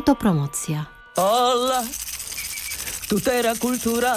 Autopromocja. Ola, tutera kultura,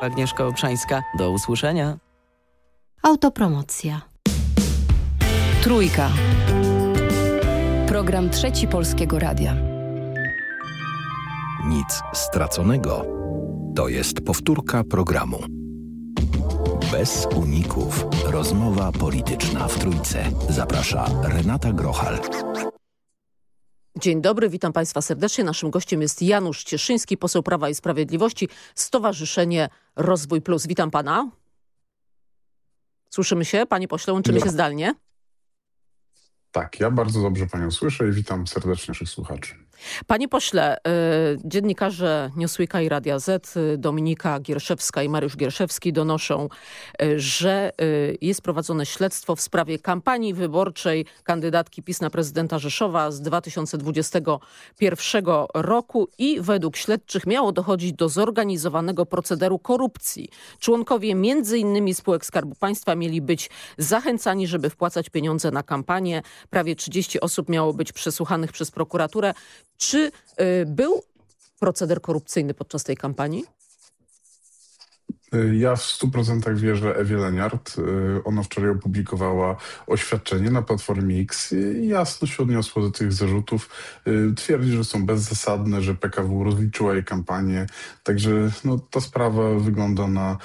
Agnieszka Obszańska, do usłyszenia. Autopromocja. Trójka. Program Trzeci Polskiego Radia. Nic straconego. To jest powtórka programu. Bez uników. Rozmowa polityczna w Trójce. Zaprasza Renata Grochal. Dzień dobry, witam Państwa serdecznie. Naszym gościem jest Janusz Cieszyński, poseł Prawa i Sprawiedliwości, Stowarzyszenie Rozwój Plus. Witam Pana. Słyszymy się? Panie pośle, łączymy się zdalnie. Tak, ja bardzo dobrze Panią słyszę i witam serdecznie naszych słuchaczy. Panie pośle, y, dziennikarze Newsweeka i Radia Z, y, Dominika Gierszewska i Mariusz Gierszewski donoszą, y, że jest prowadzone śledztwo w sprawie kampanii wyborczej kandydatki PiS na prezydenta Rzeszowa z 2021 roku i według śledczych miało dochodzić do zorganizowanego procederu korupcji. Członkowie m.in. spółek Skarbu Państwa mieli być zachęcani, żeby wpłacać pieniądze na kampanię. Prawie 30 osób miało być przesłuchanych przez prokuraturę. Czy y, był proceder korupcyjny podczas tej kampanii? Ja w 100% wierzę Ewie Leniart. Ona wczoraj opublikowała oświadczenie na Platformie X i jasno się odniosła do tych zarzutów. Twierdzi, że są bezzasadne, że PKW rozliczyła jej kampanię. Także no, ta sprawa wygląda na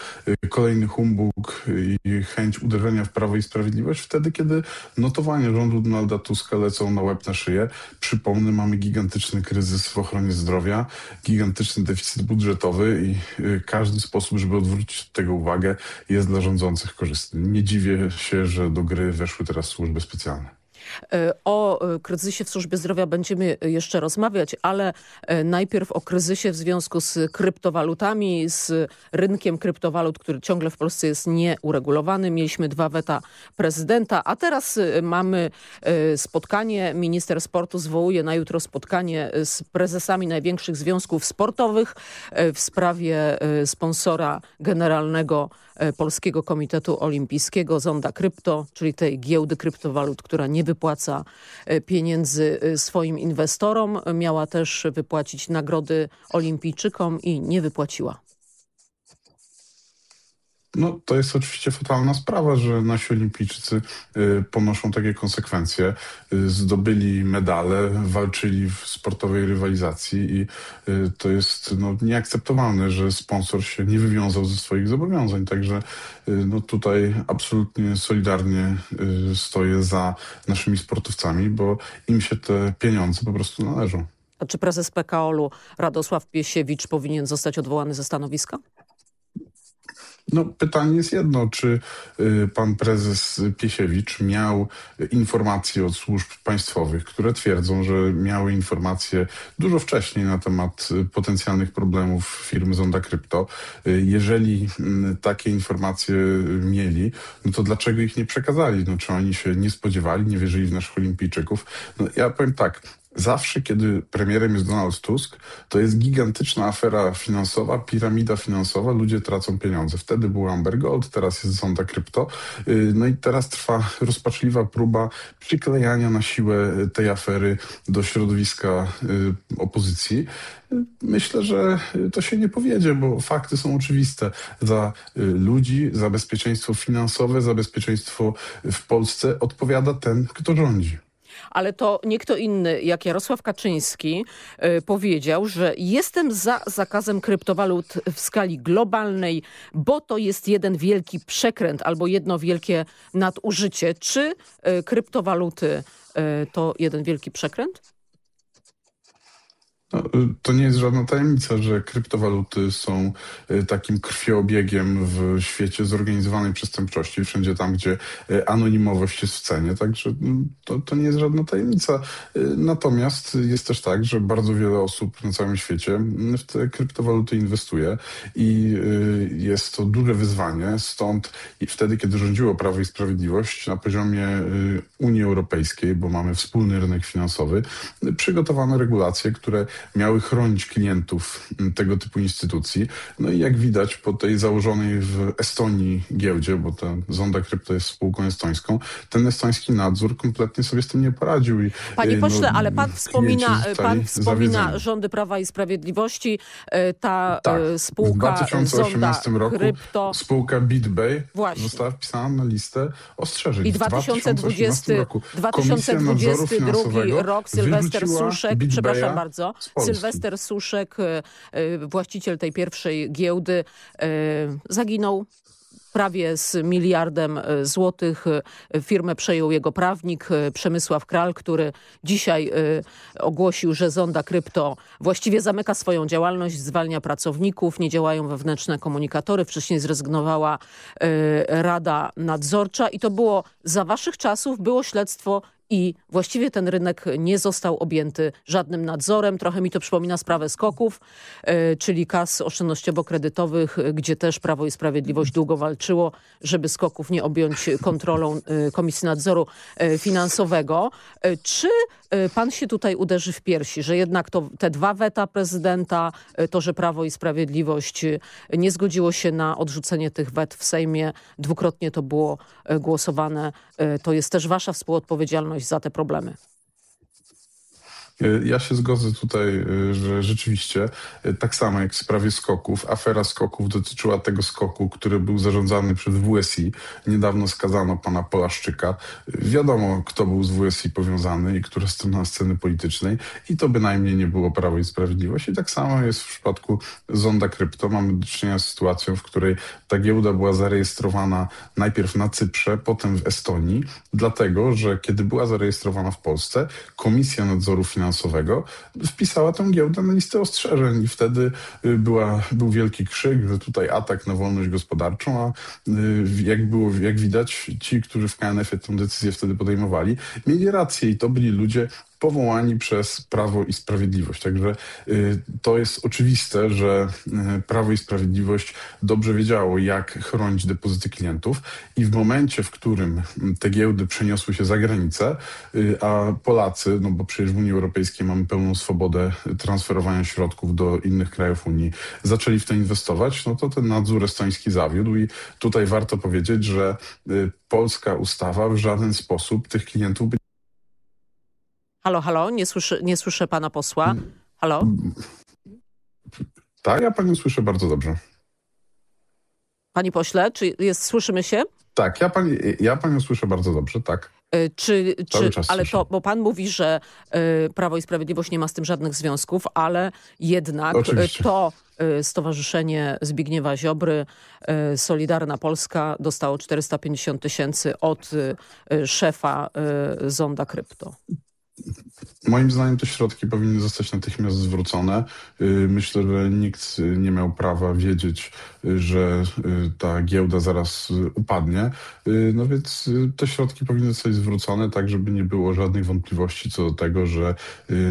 kolejny humbug i chęć uderzenia w Prawo i Sprawiedliwość wtedy, kiedy notowania rządu Donalda Tuska lecą na łeb na szyję. Przypomnę, mamy gigantyczny kryzys w ochronie zdrowia, gigantyczny deficyt budżetowy i każdy sposób, żeby odwrócić zwrócić tego uwagę, jest dla rządzących korzystny. Nie dziwię się, że do gry weszły teraz służby specjalne. E, o e, kryzysie w służbie zdrowia będziemy jeszcze rozmawiać, ale e, najpierw o kryzysie w związku z kryptowalutami, z rynkiem kryptowalut, który ciągle w Polsce jest nieuregulowany. Mieliśmy dwa weta prezydenta, a teraz mamy spotkanie. Minister sportu zwołuje na jutro spotkanie z prezesami największych związków sportowych w sprawie sponsora generalnego Polskiego Komitetu Olimpijskiego, Zonda Krypto, czyli tej giełdy kryptowalut, która nie wypłaca e, pieniędzy e, swoim inwestorom. Miała też wypłacić nagrody olimpijczykom i nie wypłaciła. No, to jest oczywiście fatalna sprawa, że nasi olimpijczycy y, ponoszą takie konsekwencje. Y, zdobyli medale, walczyli w sportowej rywalizacji i y, to jest no, nieakceptowalne, że sponsor się nie wywiązał ze swoich zobowiązań. Także no, tutaj absolutnie solidarnie stoję za naszymi sportowcami, bo im się te pieniądze po prostu należą. A czy prezes PKOL-u Radosław Piesiewicz powinien zostać odwołany ze stanowiska? No, pytanie jest jedno, czy y, pan prezes Piesiewicz miał informacje od służb państwowych, które twierdzą, że miały informacje dużo wcześniej na temat y, potencjalnych problemów firmy Zonda Krypto. Y, jeżeli takie informacje mieli, no to dlaczego ich nie przekazali? No, czy oni się nie spodziewali, nie wierzyli w naszych olimpijczyków? No, ja powiem tak, Zawsze, kiedy premierem jest Donald Tusk, to jest gigantyczna afera finansowa, piramida finansowa, ludzie tracą pieniądze. Wtedy był Amber Gold, teraz jest Zonda Krypto. Y, no i teraz trwa rozpaczliwa próba przyklejania na siłę tej afery do środowiska y, opozycji. Myślę, że to się nie powiedzie, bo fakty są oczywiste. Za y, ludzi, za bezpieczeństwo finansowe, za bezpieczeństwo w Polsce odpowiada ten, kto rządzi ale to nie kto inny jak Jarosław Kaczyński y, powiedział, że jestem za zakazem kryptowalut w skali globalnej, bo to jest jeden wielki przekręt albo jedno wielkie nadużycie. Czy y, kryptowaluty y, to jeden wielki przekręt? No, to nie jest żadna tajemnica, że kryptowaluty są y, takim krwiobiegiem w świecie zorganizowanej przestępczości, wszędzie tam, gdzie y, anonimowość jest w cenie, także mm, to, to nie jest żadna tajemnica. Y, natomiast jest też tak, że bardzo wiele osób na całym świecie w te kryptowaluty inwestuje i jest to duże wyzwanie, stąd wtedy, kiedy rządziło Prawo i Sprawiedliwość na poziomie Unii Europejskiej, bo mamy wspólny rynek finansowy, przygotowano regulacje, które miały chronić klientów tego typu instytucji. No i jak widać po tej założonej w Estonii giełdzie, bo ta Zonda Krypto jest spółką estońską, ten estoński nadzór kompletnie sobie z tym nie poradził. I, Panie no, pośle, ale pan wspomina, pan wspomina rządy Prawa i Sprawiedliwości, e, ta Tak. e, spółka w 2018 Zonda roku Krypto. spółka BitBay Właśnie. została wpisana na listę ostrzeżeń. I W 2020, 2018 roku Komisja Nadzoru 2022 Finansowego rok Sylwester Suszek, przepraszam bardzo. Sylwester Suszek, e, e, właściciel tej pierwszej giełdy, e, zaginął prawie z miliardem złotych. Firmę przejął jego prawnik Przemysław Kral, który dzisiaj ogłosił, że Zonda Krypto właściwie zamyka swoją działalność, zwalnia pracowników, nie działają wewnętrzne komunikatory. Wcześniej zrezygnowała Rada Nadzorcza i to było za waszych czasów, było śledztwo i właściwie ten rynek nie został objęty żadnym nadzorem. Trochę mi to przypomina sprawę skoków, e, czyli kas oszczędnościowo-kredytowych, e, gdzie też Prawo i Sprawiedliwość długo walczyło, żeby skoków nie objąć kontrolą e, Komisji Nadzoru Finansowego. Czy pan się tutaj uderzy w piersi, że jednak to, te dwa weta prezydenta, to, że Prawo i Sprawiedliwość nie zgodziło się na odrzucenie tych wet w Sejmie, dwukrotnie to było głosowane, to jest też wasza współodpowiedzialność za te problemy. Y, Ja się zgodzę tutaj, y, że rzeczywiście y, tak samo jak w sprawie skoków, afera skoków dotyczyła tego skoku, który był zarządzany przez WSI. Niedawno skazano pana Polaszczyka. Wiadomo, kto był z WSI powiązany i która strona sceny politycznej i to bynajmniej nie było Prawo i Sprawiedliwość. I tak samo jest w przypadku Zonda Krypto. Mamy do czynienia z sytuacją, w której ta giełda była zarejestrowana najpierw na Cyprze, potem w Estonii, dlatego, że kiedy była zarejestrowana w Polsce, Komisja Nadzoru Finansowego wpisała tę giełdę na listę ostrzeżeń. I wtedy y, była, był wielki krzyk, że tutaj atak na wolność gospodarczą, a y, jak, było, jak widać, ci, którzy w KNF-ie tę decyzję wtedy podejmowali, mieli rację i to byli ludzie powołani przez Prawo i Sprawiedliwość. Także y, to jest oczywiste, że y, Prawo i Sprawiedliwość dobrze wiedziało, jak chronić depozyty klientów i w momencie, w którym te giełdy przeniosły się za granicę, y, a Polacy, no bo przecież w Unii Europejskiej mamy pełną swobodę transferowania środków do innych krajów Unii, zaczęli w to inwestować, no to ten nadzór estoński zawiódł i tutaj warto powiedzieć, że polska ustawa w żaden sposób tych klientów by Halo, halo, nie słyszę, nie słyszę pana posła. Halo? Tak, ja panią słyszę bardzo dobrze. Panie pośle, czy jest, słyszymy się? Tak, ja, pani, ja panią słyszę bardzo dobrze, tak. Y, Czy, Cały czy, ale słyszę. to, bo pan mówi, że y, Prawo i Sprawiedliwość nie ma z tym żadnych związków, ale jednak y, Oczywiście. to Stowarzyszenie Zbigniewa Ziobry, Solidarna Polska dostało 450 tysięcy od szefa Zonda Krypto. Moim zdaniem te środki powinny zostać natychmiast zwrócone. Y, Myślę, że nikt y, nie miał prawa wiedzieć, y, że ta giełda zaraz upadnie. No więc te środki powinny zostać zwrócone, tak żeby nie było żadnych wątpliwości co do tego, że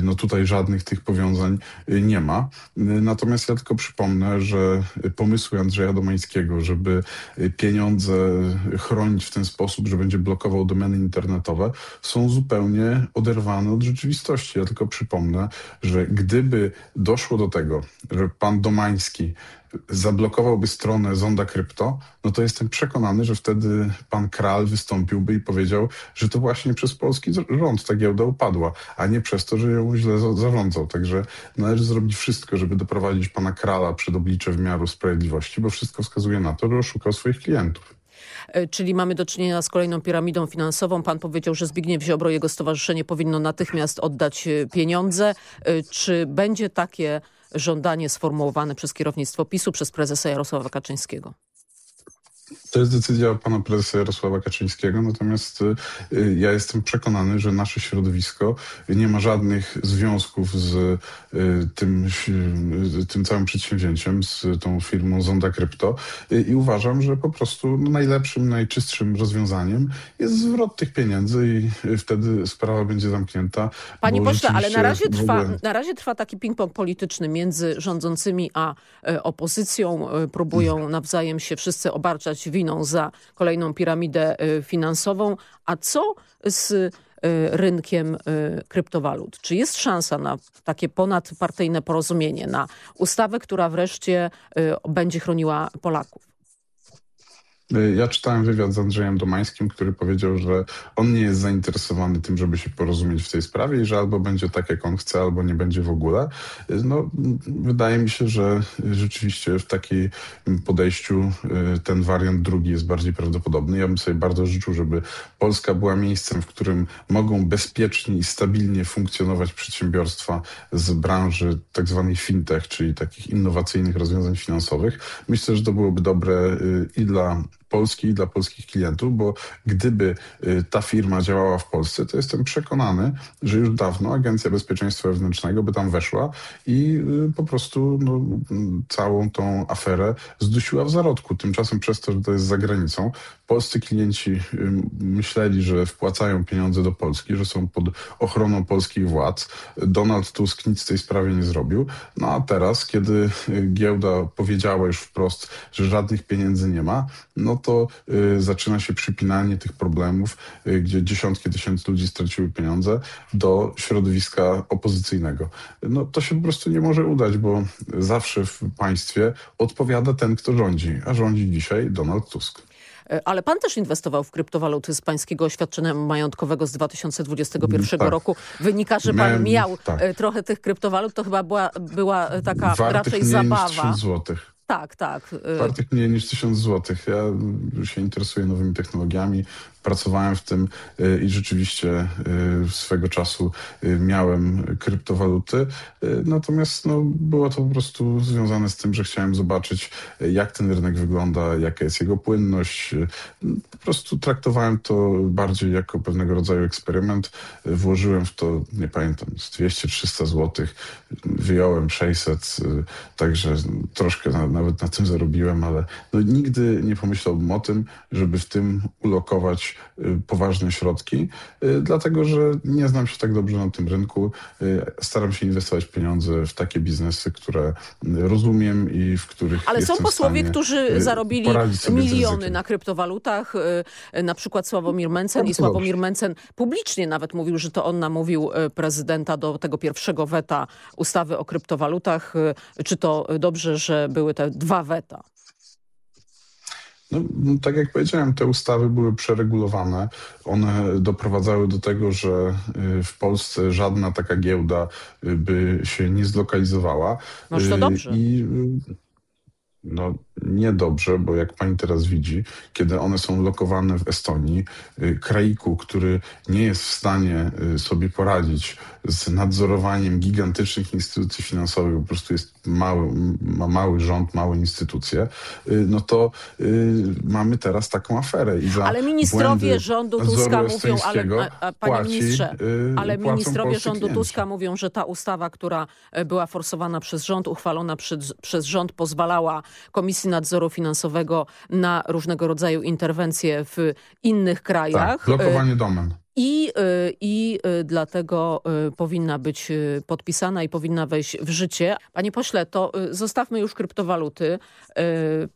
no tutaj żadnych tych powiązań nie ma. Natomiast ja tylko przypomnę, że pomysły Andrzeja Domańskiego, żeby pieniądze chronić w ten sposób, że będzie blokował domeny internetowe, są zupełnie oderwane od rzeczywistości. Ja tylko przypomnę, że gdyby doszło do tego, że pan Domański zablokowałby stronę Zonda Krypto, no to jestem przekonany, że wtedy pan Kral wystąpiłby i powiedział, że to właśnie przez polski rząd ta giełda upadła, a nie przez to, że ją źle za- zarządzał. Także należy zrobić wszystko, żeby doprowadzić pana Krala przed oblicze wymiaru sprawiedliwości, bo wszystko wskazuje na to, że oszukał swoich klientów. E, Czyli mamy do czynienia z kolejną piramidą finansową. Pan powiedział, że Zbigniew Ziobro jego stowarzyszenie powinno natychmiast oddać e, pieniądze. E, Czy będzie takie żądanie sformułowane przez kierownictwo PiSu, przez prezesa Jarosława Kaczyńskiego? To jest decyzja pana prezesa Jarosława Kaczyńskiego, natomiast y, ja jestem przekonany, że nasze środowisko nie ma żadnych związków z y, tym, y, tym całym przedsięwzięciem, z tą firmą Zonda Krypto i uważam, że po prostu no, najlepszym, najczystszym rozwiązaniem jest zwrot tych pieniędzy i wtedy sprawa będzie zamknięta. Panie pośle, ale na razie, trwa, ogóle- na razie trwa taki ping-pong polityczny między rządzącymi a opozycją. Próbują nawzajem się wszyscy obarczać winą za kolejną piramidę e, finansową. A co z e, rynkiem e, kryptowalut? Czy jest szansa na takie ponadpartyjne porozumienie, na ustawę, która wreszcie będzie chroniła Polaków? Ja czytałem wywiad z Andrzejem Domańskim, który powiedział, że on nie jest zainteresowany tym, żeby się porozumieć w tej sprawie i że albo będzie tak, jak on chce, albo nie będzie w ogóle. No, wydaje mi się, że rzeczywiście w takim podejściu y, ten wariant drugi jest bardziej prawdopodobny. Ja bym sobie bardzo życzył, żeby Polska była miejscem, w którym mogą bezpiecznie i stabilnie funkcjonować przedsiębiorstwa z branży tak zwanej fintech, czyli takich innowacyjnych rozwiązań finansowych. Myślę, że to byłoby dobre y, i dla Polski i dla polskich klientów, bo gdyby y, ta firma działała w Polsce, to jestem przekonany, że już dawno Agencja Bezpieczeństwa Wewnętrznego by tam weszła i y, po prostu no, całą tą aferę zdusiła w zarodku. Tymczasem przez to, że to jest za granicą, polscy klienci y, myśleli, że wpłacają pieniądze do Polski, że są pod ochroną polskich władz. Donald Tusk nic w tej sprawie nie zrobił. No a teraz, kiedy giełda powiedziała już wprost, że żadnych pieniędzy nie ma, no to y, zaczyna się przypinanie tych problemów, y, gdzie dziesiątki tysięcy ludzi straciły pieniądze do środowiska opozycyjnego. No to się po prostu nie może udać, bo zawsze w państwie odpowiada ten, kto rządzi, a rządzi dzisiaj Donald Tusk. E, Ale pan też inwestował w kryptowaluty z pańskiego oświadczenia majątkowego z 2021 Tak. roku. Wynika, że pan Miałem- miał tak. e, trochę tych kryptowalut. To chyba była, była e, taka Wartych raczej zabawa. 1000 złotych. Tak, tak. Wartych mniej niż 1000 złotych. Ja się interesuję nowymi technologiami, pracowałem w tym y, i rzeczywiście y, swego czasu y, miałem kryptowaluty. Natomiast no, było to po prostu związane z tym, że chciałem zobaczyć, jak ten rynek wygląda, jaka jest jego płynność. Po prostu traktowałem to bardziej jako pewnego rodzaju eksperyment. Włożyłem w to, nie pamiętam, z 200-300 złotych. Wyjąłem 600, y, także troszkę na, nawet na tym zarobiłem, ale no, nigdy nie pomyślałbym o tym, żeby w tym ulokować y, poważne środki, y, dlatego że nie znam się tak dobrze na tym rynku. Y, Staram się inwestować pieniądze w takie biznesy, które rozumiem i w których Ale są posłowie, którzy zarobili miliony na kryptowalutach. Na przykład Sławomir Mencen i Sławomir Mencen publicznie nawet mówił, że to on namówił prezydenta do tego pierwszego weta ustawy o kryptowalutach. Czy to dobrze, że były te dwa weta? No, no, tak jak powiedziałem, te ustawy były przeregulowane. One doprowadzały do tego, że y, w Polsce żadna taka giełda y, by się nie zlokalizowała. Może to Y, dobrze. I no niedobrze, bo jak pani teraz widzi, kiedy one są lokowane w Estonii, y, kraiku, który nie jest w stanie y, sobie poradzić z nadzorowaniem gigantycznych instytucji finansowych, po prostu jest mały, ma mały rząd, małe instytucje, y, no to mamy teraz taką aferę. I Ale ministrowie rządu Tuska mówią, ale, estońskiego a, a, panie płaci, ministrze, ale ministrowie rządu klienci. Tuska mówią, że ta ustawa, która e, była forsowana przez rząd, uchwalona przez rząd, pozwalała Komisji Nadzoru Finansowego na różnego rodzaju interwencje w innych krajach. Tak, blokowanie domen. I, y, I y, dlatego powinna być podpisana i powinna wejść w życie. Panie pośle, to zostawmy już kryptowaluty.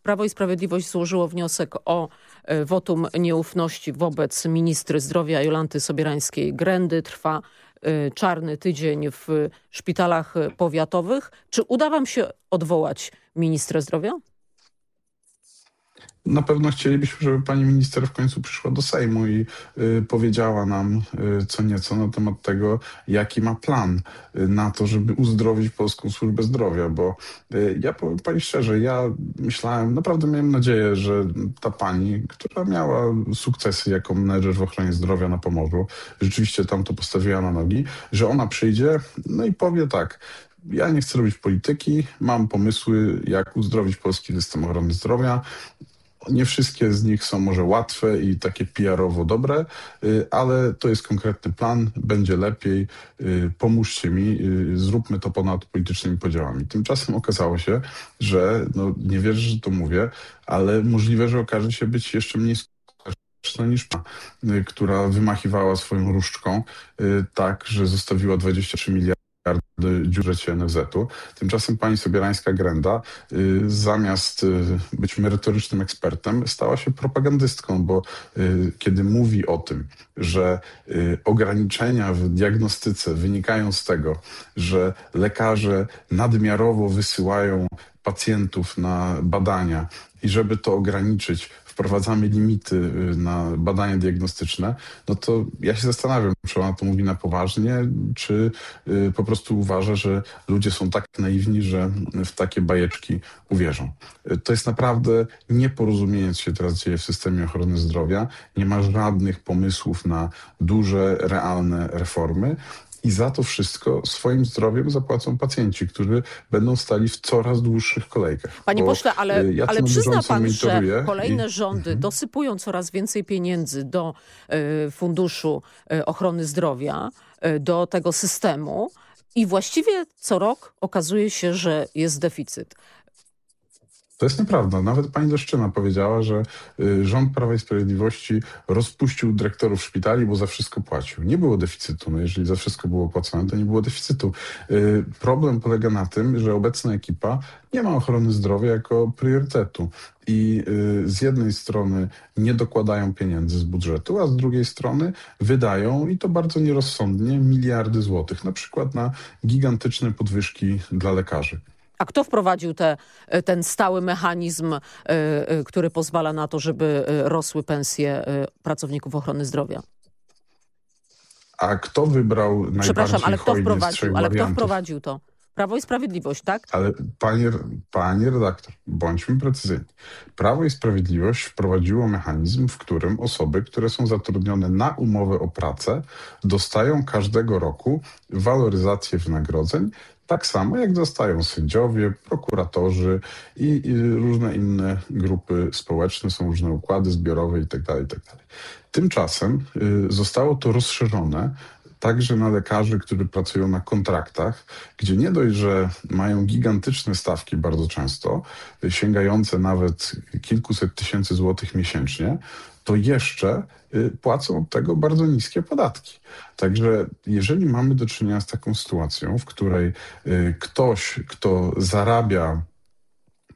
Prawo i Sprawiedliwość złożyło wniosek o wotum nieufności wobec ministry zdrowia Jolanty Sobierańskiej-Grendy. Trwa czarny tydzień w szpitalach powiatowych. Czy uda wam się odwołać ministra zdrowia? Na pewno chcielibyśmy, żeby pani minister w końcu przyszła do Sejmu i y, powiedziała nam y, co nieco na temat tego, jaki ma plan y, na to, żeby uzdrowić polską służbę zdrowia, bo y, ja powiem pani szczerze, ja myślałem, naprawdę miałem nadzieję, że ta pani, która miała sukcesy jako menedżer w ochronie zdrowia na Pomorzu, rzeczywiście tam to postawiła na nogi, że ona przyjdzie, no i powie tak, ja nie chcę robić polityki, mam pomysły, jak uzdrowić polski system ochrony zdrowia Nie wszystkie z nich są może łatwe i takie PR-owo dobre, y, ale to jest konkretny plan, będzie lepiej, y, pomóżcie mi, y, zróbmy to ponad politycznymi podziałami. Tymczasem okazało się, że no, nie wierzę, że to mówię, ale możliwe, że okaże się być jeszcze mniej skuteczna niż ma, która wymachiwała swoją różdżką tak, że zostawiła 23 miliardy dziurze NFZ-u. Tymczasem pani Sobierańska-Grenda y, zamiast y, być merytorycznym ekspertem stała się propagandystką, bo y, kiedy mówi o tym, że y, ograniczenia w diagnostyce wynikają z tego, że lekarze nadmiarowo wysyłają pacjentów na badania i żeby to ograniczyć, wprowadzamy limity y, na badania diagnostyczne, no to ja się zastanawiam, czy ona to mówi na poważnie, czy y, po prostu uważa, że ludzie są tak naiwni, że w takie bajeczki uwierzą. Y, to jest naprawdę nieporozumienie, co się teraz dzieje w systemie ochrony zdrowia. Nie ma żadnych pomysłów na duże, realne reformy. I za to wszystko swoim zdrowiem zapłacą pacjenci, którzy będą stali w coraz dłuższych kolejkach. Panie Bo, pośle, ale, y, ja ale na przyzna pan, że kolejne i- rządy Mhm. dosypują coraz więcej pieniędzy do y, Funduszu y, Ochrony Zdrowia, y, do tego systemu i właściwie co rok okazuje się, że jest deficyt. To jest nieprawda. Nawet pani Leszczyna powiedziała, że y, rząd Prawa i Sprawiedliwości rozpuścił dyrektorów szpitali, bo za wszystko płacił. Nie było deficytu. No jeżeli za wszystko było płacone, to nie było deficytu. Y, Problem polega na tym, że obecna ekipa nie ma ochrony zdrowia jako priorytetu. I y, z jednej strony nie dokładają pieniędzy z budżetu, a z drugiej strony wydają, i to bardzo nierozsądnie, miliardy złotych, na przykład na gigantyczne podwyżki dla lekarzy. A kto wprowadził te, y, ten stały mechanizm, y, y, który pozwala na to, żeby rosły pensje pracowników ochrony zdrowia? A kto wybrał najbardziej Przepraszam, ale kto wprowadził? Ale kto wprowadził to? Prawo i Sprawiedliwość, tak? Ale panie, panie redaktor, bądźmy precyzyjni. Prawo i Sprawiedliwość wprowadziło mechanizm, w którym osoby, które są zatrudnione na umowę o pracę, dostają każdego roku waloryzację wynagrodzeń, tak samo jak dostają sędziowie, prokuratorzy i, i różne inne grupy społeczne, są różne układy zbiorowe itd. itd. Tymczasem y, zostało to rozszerzone także na lekarzy, którzy pracują na kontraktach, gdzie nie dość, że mają gigantyczne stawki bardzo często, sięgające nawet kilkuset tysięcy złotych miesięcznie, to jeszcze y, płacą od tego bardzo niskie podatki. Także jeżeli mamy do czynienia z taką sytuacją, w której y, ktoś, kto zarabia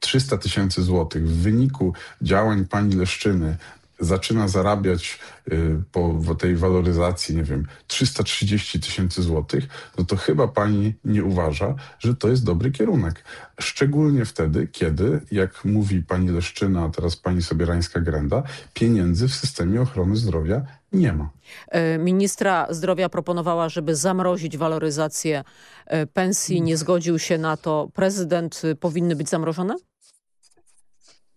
300 tysięcy złotych w wyniku działań pani Leszczyny zaczyna zarabiać y, po tej waloryzacji, nie wiem, 330 tysięcy złotych, no to chyba pani nie uważa, że to jest dobry kierunek. Szczególnie wtedy, kiedy, jak mówi pani Leszczyna, a teraz pani Sobierańska-Grenda, pieniędzy w systemie ochrony zdrowia nie ma. E, Ministra zdrowia proponowała, żeby zamrozić waloryzację e, pensji. Nie zgodził się na to. Prezydent y, powinny być zamrożone?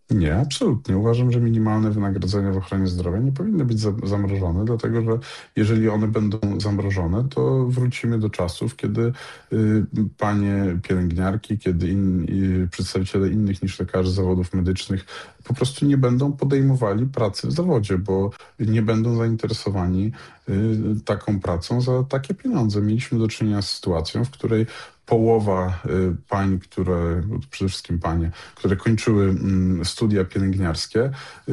Nie, absolutnie. Uważam, że minimalne wynagrodzenia w ochronie zdrowia nie powinny być za zamrożone, dlatego że jeżeli one będą zamrożone, to wrócimy do czasów, kiedy y, panie pielęgniarki, kiedy y, przedstawiciele innych niż lekarzy zawodów medycznych po prostu nie będą podejmowali pracy w zawodzie, bo nie będą zainteresowani y, taką pracą za takie pieniądze. Mieliśmy do czynienia z sytuacją, w której połowa y, pań, które, przede wszystkim panie, które kończyły mm, studia pielęgniarskie, y,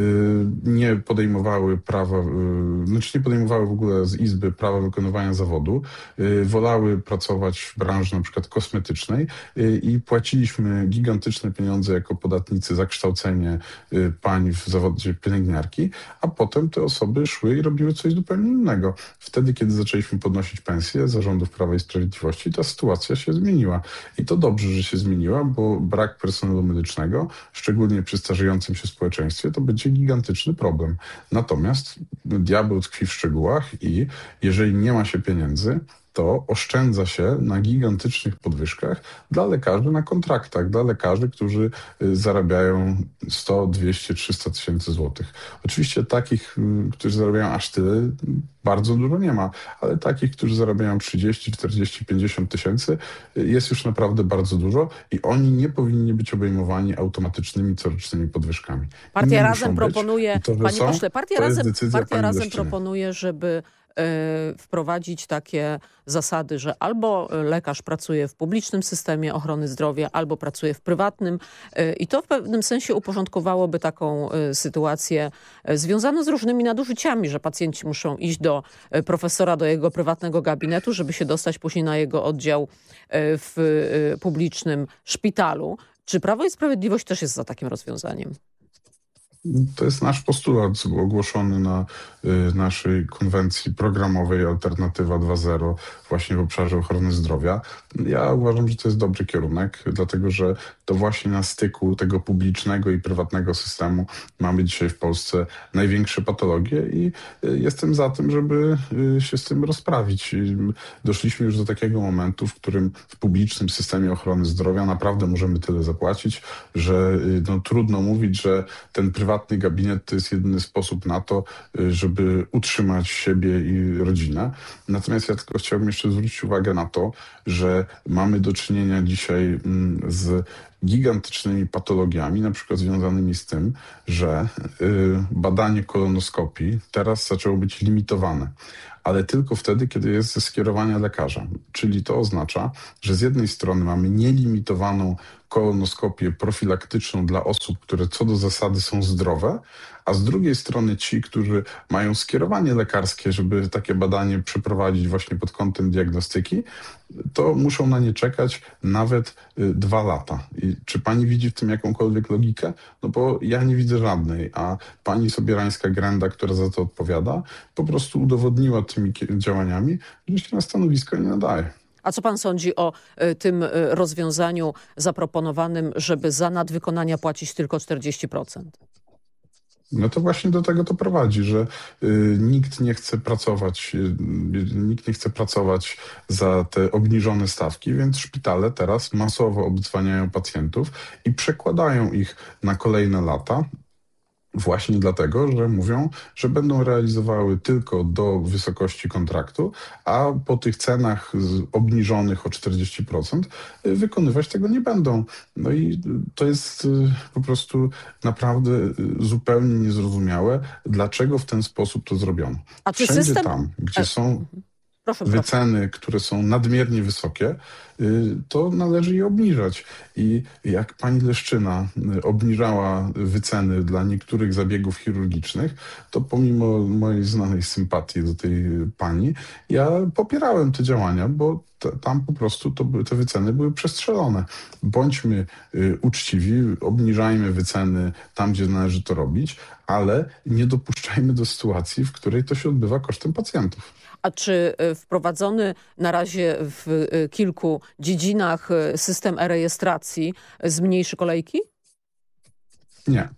nie podejmowały prawa, y, znaczy nie podejmowały w ogóle z izby prawa wykonywania zawodu, wolały pracować w branży na przykład kosmetycznej i płaciliśmy gigantyczne pieniądze jako podatnicy za kształcenie pań w zawodzie pielęgniarki, a potem te osoby szły i robiły coś zupełnie innego. Wtedy, kiedy zaczęliśmy podnosić pensje zarządów Prawa i Sprawiedliwości, ta sytuacja się zmieniła. I to dobrze, że się zmieniła, bo brak personelu medycznego, szczególnie przy starzejącym się społeczeństwie, to będzie gigantyczny problem. Natomiast diabeł tkwi w szczegółach i jeżeli nie ma się pieniędzy, to oszczędza się na gigantycznych podwyżkach dla lekarzy na kontraktach, dla lekarzy, którzy y, zarabiają 100, 200, 300 tysięcy złotych. Oczywiście takich, y, którzy zarabiają aż tyle, bardzo dużo nie ma, ale takich, którzy zarabiają 30, 40, 50 tysięcy y, jest już naprawdę bardzo dużo i oni nie powinni być obejmowani automatycznymi corocznymi podwyżkami. Partia Razem proponuje, to, panie są, pośle, Partia Razem, Partia Razem proponuje, żeby wprowadzić takie zasady, że albo lekarz pracuje w publicznym systemie ochrony zdrowia, albo pracuje w prywatnym e, i to w pewnym sensie uporządkowałoby taką e, sytuację związaną z różnymi nadużyciami, że pacjenci muszą iść do profesora, do jego prywatnego gabinetu, żeby się dostać później na jego oddział w publicznym szpitalu. Czy Prawo i Sprawiedliwość też jest za takim rozwiązaniem? To jest nasz postulat ogłoszony na y, naszej konwencji programowej Alternatywa 2.0 właśnie w obszarze ochrony zdrowia. Ja uważam, że to jest dobry kierunek, dlatego że to właśnie na styku tego publicznego i prywatnego systemu mamy dzisiaj w Polsce największe patologie i y, jestem za tym, żeby y, się z tym rozprawić. Doszliśmy już do takiego momentu, w którym w publicznym systemie ochrony zdrowia naprawdę możemy tyle zapłacić, że no, trudno mówić, że ten prywatny gabinet to jest jedyny sposób na to, y, żeby utrzymać siebie i rodzinę. Natomiast ja tylko chciałbym jeszcze zwrócić uwagę na to, że mamy do czynienia dzisiaj mm, z gigantycznymi patologiami, na przykład związanymi z tym, że y, badanie kolonoskopii teraz zaczęło być limitowane ale tylko wtedy, kiedy jest ze skierowania lekarza. Czyli to oznacza, że z jednej strony mamy nielimitowaną kolonoskopię profilaktyczną dla osób, które co do zasady są zdrowe, a z drugiej strony ci, którzy mają skierowanie lekarskie, żeby takie badanie przeprowadzić właśnie pod kątem diagnostyki, to muszą na nie czekać nawet y, dwa lata. I czy pani widzi w tym jakąkolwiek logikę? No bo ja nie widzę żadnej, a pani Sobierańska-Grenda, która za to odpowiada, po prostu udowodniła tymi działaniami, że się na stanowisko nie nadaje. A co pan sądzi o y, tym y, rozwiązaniu zaproponowanym, żeby za nadwykonania płacić tylko 40%? No to właśnie do tego to prowadzi, że y, nikt nie chce pracować, y, y, nikt nie chce pracować za te obniżone stawki, więc szpitale teraz masowo obdzwaniają pacjentów i przekładają ich na kolejne lata. Właśnie dlatego, że mówią, że będą realizowały tylko do wysokości kontraktu, a po tych cenach obniżonych o 40% y, wykonywać tego nie będą. No i y, to jest y, po prostu naprawdę zupełnie niezrozumiałe, dlaczego w ten sposób to zrobiono. A czy Wszędzie system... tam, gdzie E, są Proszę, proszę. wyceny, które są nadmiernie wysokie, y, to należy je obniżać. I jak pani Leszczyna y, obniżała wyceny dla niektórych zabiegów chirurgicznych, to pomimo mojej znanej sympatii do tej pani, ja popierałem te działania, bo tam po prostu to, te wyceny były przestrzelone. Bądźmy y, uczciwi, obniżajmy wyceny tam, gdzie należy to robić, ale nie dopuszczajmy do sytuacji, w której to się odbywa kosztem pacjentów. A czy y, wprowadzony na razie w y, kilku dziedzinach y, system e-rejestracji zmniejszy kolejki? Nie.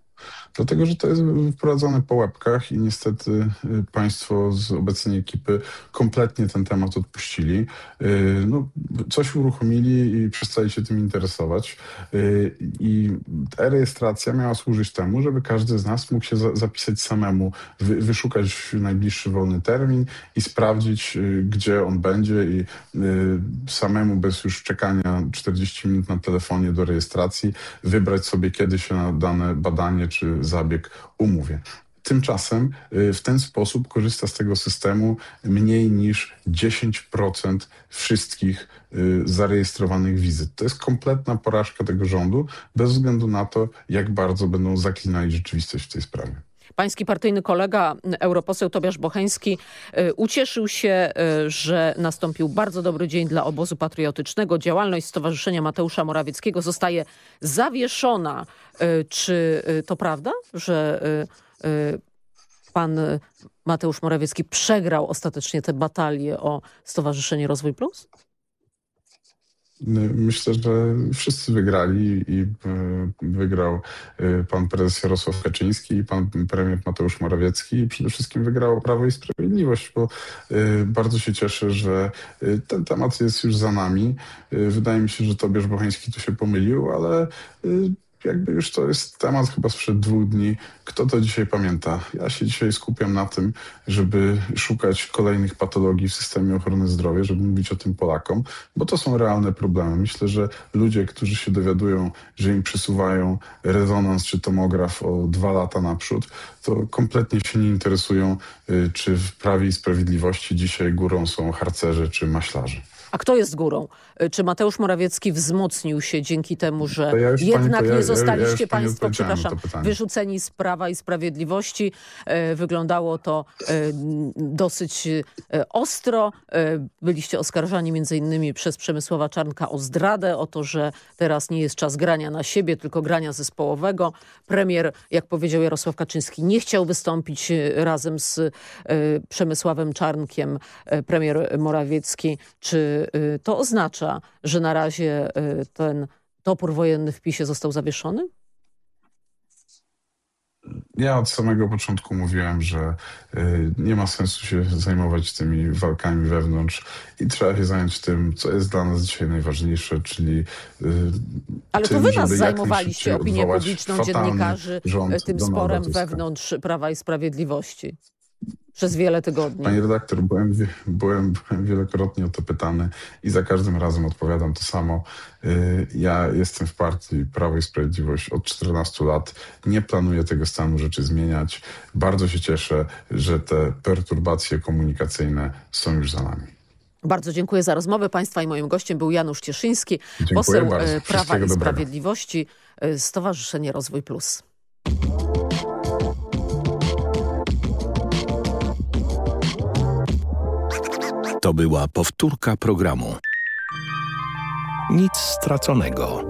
Dlatego, że to jest wprowadzone po łebkach i niestety y, państwo z obecnej ekipy kompletnie ten temat odpuścili. Y, No, coś uruchomili i przestali się tym interesować. Y, I e-rejestracja miała służyć temu, żeby każdy z nas mógł się za- zapisać samemu, wy, wyszukać najbliższy wolny termin i sprawdzić, gdzie on będzie i samemu bez już czekania 40 minut na telefonie do rejestracji wybrać sobie, kiedy się na dane badanie czy zabieg umówię. Tymczasem y, w ten sposób korzysta z tego systemu mniej niż 10% wszystkich y, zarejestrowanych wizyt. To jest kompletna porażka tego rządu, bez względu na to, jak bardzo będą zaklinali rzeczywistość w tej sprawie. Pański partyjny kolega, europoseł Tobiasz Bocheński, y, ucieszył się, y, że nastąpił bardzo dobry dzień dla obozu patriotycznego. Działalność Stowarzyszenia Mateusza Morawieckiego zostaje zawieszona. Y, Czy to prawda, że pan Mateusz Morawiecki przegrał ostatecznie tę batalię o Stowarzyszenie Rozwój Plus? Myślę, że wszyscy wygrali i y, wygrał y, pan prezes Jarosław Kaczyński i pan premier Mateusz Morawiecki i przede wszystkim wygrało Prawo i Sprawiedliwość, bo y, bardzo się cieszę, że ten temat jest już za nami. Wydaje mi się, że Tobiasz Bochański tu się pomylił, ale jakby już to jest temat chyba sprzed dwóch dni. Kto to dzisiaj pamięta? Ja się dzisiaj skupiam na tym, żeby szukać kolejnych patologii w systemie ochrony zdrowia, żeby mówić o tym Polakom, bo to są realne problemy. Myślę, że ludzie, którzy się dowiadują, że im przesuwają rezonans czy tomograf o dwa lata naprzód, to kompletnie się nie interesują, y, czy w Prawie i Sprawiedliwości dzisiaj górą są harcerze czy maślarze. A kto jest górą? Y, czy Mateusz Morawiecki wzmocnił się dzięki temu, że ja jednak pani, nie zostaliście ja, państwo, przepraszam, wyrzuceni z Prawa i Sprawiedliwości? Y, wyglądało to y, dosyć ostro. Byliście oskarżani między innymi przez Przemysława Czarnka o zdradę, o to, że teraz nie jest czas grania na siebie, tylko grania zespołowego. Premier, jak powiedział Jarosław Kaczyński, nie chciał wystąpić razem z Przemysławem Czarnkiem, premier Morawiecki. Czy to oznacza, że na razie y, ten topór wojenny w PiSie został zawieszony? Ja od samego początku mówiłem, że y, nie ma sensu się zajmować tymi walkami wewnątrz i trzeba się zająć tym, co jest dla nas dzisiaj najważniejsze, czyli Ale tym, to wy nas zajmowaliście, opinię publiczną, dziennikarzy, tym sporem wewnątrz Prawa i Sprawiedliwości przez wiele tygodni. Pani redaktor, byłem, byłem, byłem wielokrotnie o to pytany i za każdym razem odpowiadam to samo. Y, ja jestem w partii Prawo i Sprawiedliwość od 14 lat. Nie planuję tego stanu rzeczy zmieniać. Bardzo się cieszę, że te perturbacje komunikacyjne są już za nami. Bardzo dziękuję za rozmowę Państwa i moim gościem był Janusz Cieszyński, dziękuję poseł bardzo. Prawa i Sprawiedliwości, dobrego. Stowarzyszenie Rozwój Plus. To była powtórka programu. Nic straconego.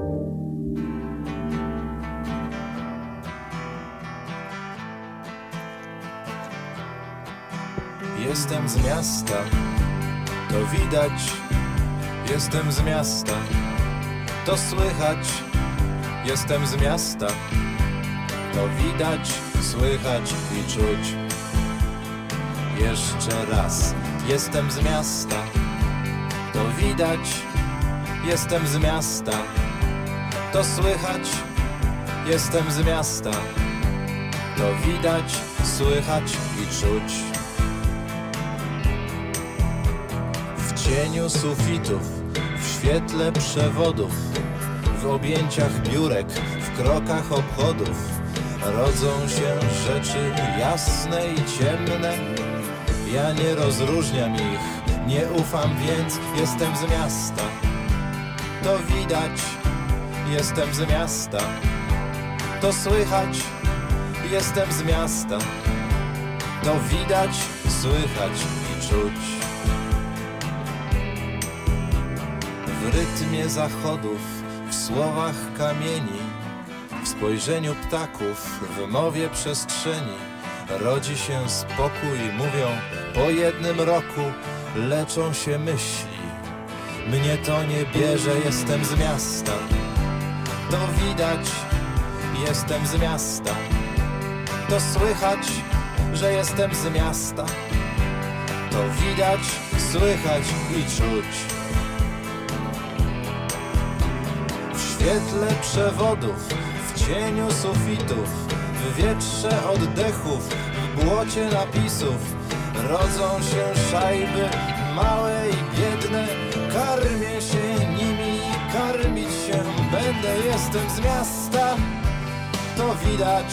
Jestem z miasta, to widać. Jestem z miasta, to słychać. Jestem z miasta, to widać, słychać i czuć. Jeszcze raz Jestem z miasta, to widać. Jestem z miasta, to słychać. Jestem z miasta, to widać, słychać i czuć. W cieniu sufitów, w świetle przewodów, w objęciach biurek, w krokach obchodów rodzą się rzeczy jasne i ciemne ja nie rozróżniam ich, nie ufam więc, jestem z miasta. To widać, jestem z miasta. To słychać, jestem z miasta. To widać, słychać i czuć. W rytmie zachodów, w słowach kamieni, w spojrzeniu ptaków, w mowie przestrzeni rodzi się spokój, mówią po jednym roku leczą się myśli. Mnie to nie bierze, jestem z miasta. To widać, jestem z miasta. To słychać, że jestem z miasta. To widać, słychać i czuć. W świetle przewodów, w cieniu sufitów wietrze oddechów, w błocie napisów. Rodzą się szajby małe i biedne. Karmię się nimi, karmić się będę. Jestem z miasta, to widać.